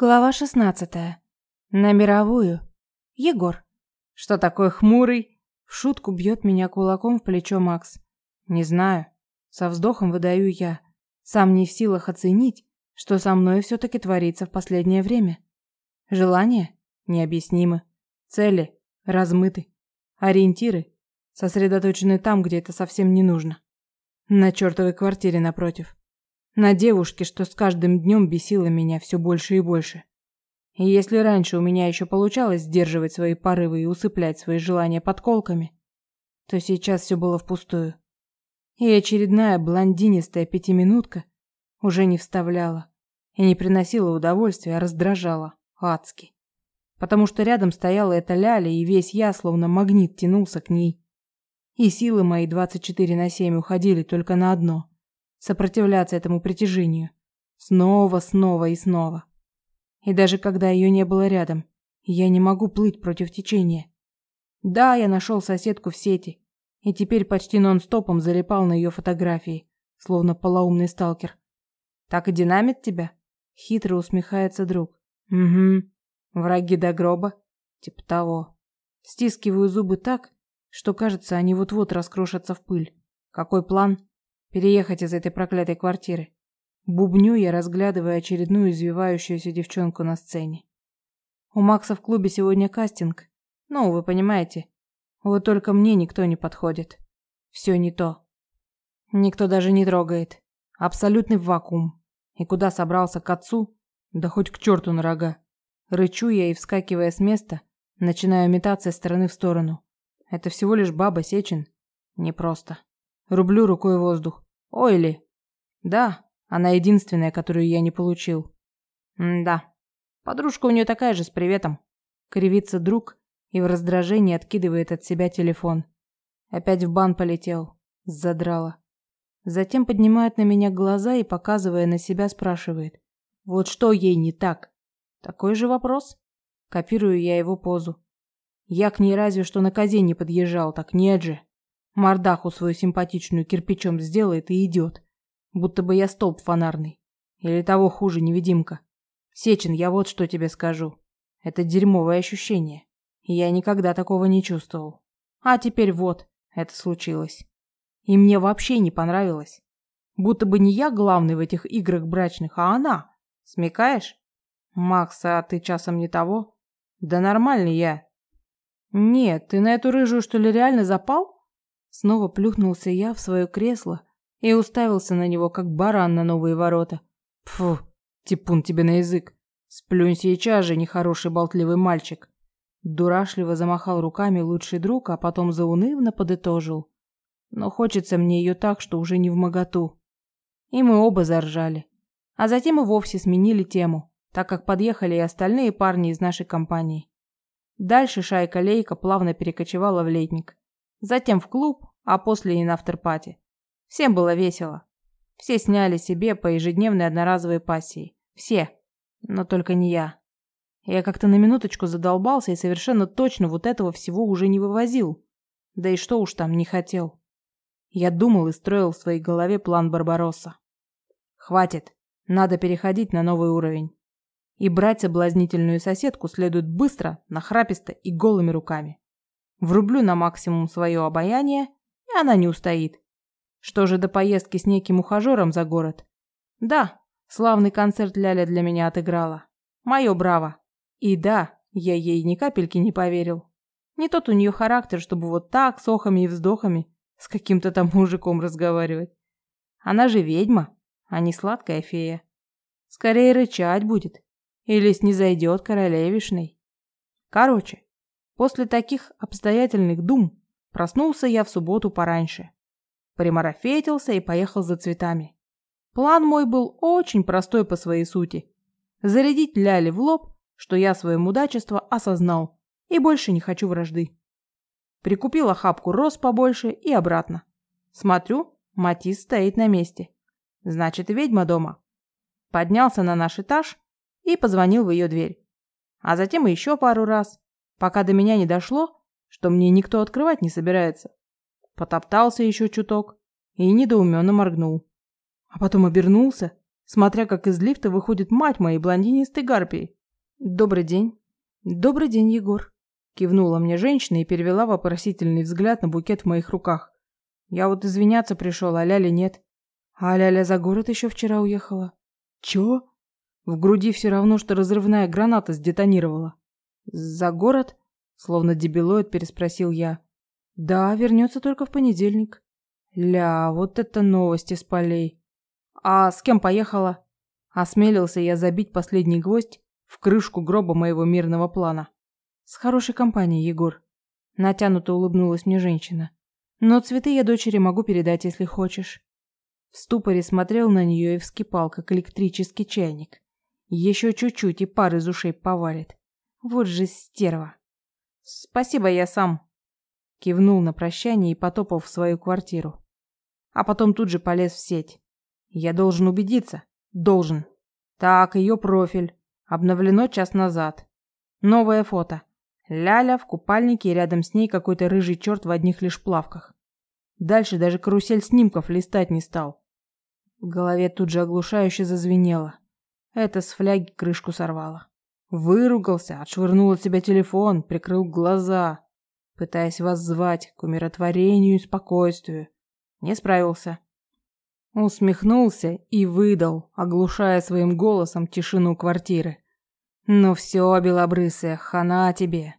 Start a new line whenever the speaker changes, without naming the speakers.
Глава 16. На мировую. Егор.
Что такое хмурый?
В шутку бьет меня кулаком в плечо Макс. Не знаю. Со вздохом выдаю я. Сам не в силах оценить, что со мной все-таки творится в последнее время. Желания необъяснимы. Цели размыты. Ориентиры сосредоточены там, где это совсем не нужно. На чертовой квартире напротив на девушке, что с каждым днем бесила меня все больше и больше. И если раньше у меня еще получалось сдерживать свои порывы и усыплять свои желания подколками, то сейчас все было впустую. И очередная блондинистая пятиминутка уже не вставляла и не приносила удовольствия, а раздражала адски. Потому что рядом стояла эта Ляля, и весь я, словно магнит, тянулся к ней. И силы мои 24 на 7 уходили только на одно сопротивляться этому притяжению. Снова, снова и снова. И даже когда ее не было рядом, я не могу плыть против течения. Да, я нашел соседку в сети, и теперь почти нон-стопом залипал на ее фотографии, словно полоумный сталкер. Так и динамит тебя? Хитро усмехается друг. Угу. Враги до гроба? Типа того. Стискиваю зубы так, что кажется, они вот-вот раскрошатся в пыль. Какой план? Переехать из этой проклятой квартиры. Бубню я, разглядывая очередную извивающуюся девчонку на сцене. У Макса в клубе сегодня кастинг. Ну, вы понимаете. Вот только мне никто не подходит. Все не то. Никто даже не трогает. Абсолютный вакуум. И куда собрался к отцу? Да хоть к черту на рога. Рычу я и, вскакивая с места, начинаю метаться из стороны в сторону. Это всего лишь баба Сечин. Непросто. Рублю рукой воздух. Ой ли? Да, она единственная, которую я не получил. М да. Подружка у нее такая же, с приветом. Кривится друг и в раздражении откидывает от себя телефон. Опять в бан полетел. Задрала. Затем поднимает на меня глаза и, показывая на себя, спрашивает. Вот что ей не так? Такой же вопрос? Копирую я его позу. Я к ней разве что на козе не подъезжал, так нет же. Мордаху свою симпатичную кирпичом сделает и идет. Будто бы я столб фонарный. Или того хуже, невидимка. Сечин, я вот что тебе скажу. Это дерьмовое ощущение. Я никогда такого не чувствовал. А теперь вот, это случилось. И мне вообще не понравилось. Будто бы не я главный в этих играх брачных, а она. Смекаешь? Макс, а ты часом не того? Да нормальный я. Нет, ты на эту рыжую что ли реально запал? Снова плюхнулся я в свое кресло и уставился на него, как баран на новые ворота. Фу, типун тебе на язык. Сплюнь сейчас же, нехороший болтливый мальчик. Дурашливо замахал руками лучший друг, а потом заунывно подытожил. Но хочется мне ее так, что уже не в моготу. И мы оба заржали. А затем и вовсе сменили тему, так как подъехали и остальные парни из нашей компании. Дальше шайка-лейка плавно перекочевала в летник. Затем в клуб, а после и на авторпати. Всем было весело. Все сняли себе по ежедневной одноразовой пассии. Все. Но только не я. Я как-то на минуточку задолбался и совершенно точно вот этого всего уже не вывозил. Да и что уж там, не хотел. Я думал и строил в своей голове план Барбаросса. Хватит. Надо переходить на новый уровень. И брать соблазнительную соседку следует быстро, нахраписто и голыми руками. Врублю на максимум свое обаяние, и она не устоит. Что же до поездки с неким ухажером за город? Да, славный концерт Ляля для меня отыграла. Мое браво. И да, я ей ни капельки не поверил. Не тот у нее характер, чтобы вот так, с охами и вздохами, с каким-то там мужиком разговаривать. Она же ведьма, а не сладкая фея. Скорее рычать будет. Или снизойдет королевишной. Короче, После таких обстоятельных дум проснулся я в субботу пораньше. Примарафетился и поехал за цветами. План мой был очень простой по своей сути. Зарядить Ляли в лоб, что я свое мудачество осознал и больше не хочу вражды. Прикупил охапку роз побольше и обратно. Смотрю, Матис стоит на месте. Значит, ведьма дома. Поднялся на наш этаж и позвонил в ее дверь. А затем еще пару раз пока до меня не дошло, что мне никто открывать не собирается. Потоптался еще чуток и недоуменно моргнул. А потом обернулся,
смотря как из лифта выходит мать моей блондинистой гарпии.
«Добрый день». «Добрый день, Егор», – кивнула мне женщина и перевела вопросительный взгляд на букет в моих руках. «Я вот извиняться пришел, а Ляли нет». «А Ляля за город еще вчера уехала».
«Чё?»
В груди все равно, что разрывная граната сдетонировала. «За город?» – словно дебилоид переспросил я. «Да, вернется только в понедельник». «Ля, вот это новости с полей». «А с кем поехала?» Осмелился я забить последний гвоздь в крышку гроба моего мирного плана. С хорошей компанией, Егор. Натянуто улыбнулась мне женщина. Но цветы я дочери могу передать, если хочешь. В ступоре смотрел на нее и вскипал, как электрический чайник. Еще чуть-чуть и пар из ушей повалит. Вот же стерва. Спасибо, я сам. Кивнул на прощание и потопал в свою квартиру. А потом тут же полез в сеть. Я должен убедиться. Должен. Так, ее профиль. Обновлено час назад. Новое фото. Ляля в купальнике и рядом с ней какой-то рыжий черт в одних лишь плавках. Дальше даже карусель снимков листать не стал. В голове тут же оглушающе зазвенело. Это с фляги крышку сорвало. Выругался, отшвырнул от себя телефон, прикрыл глаза, пытаясь воззвать к умиротворению и спокойствию. Не справился. Усмехнулся и выдал, оглушая своим голосом тишину квартиры. «Ну все, белобрысая, хана тебе.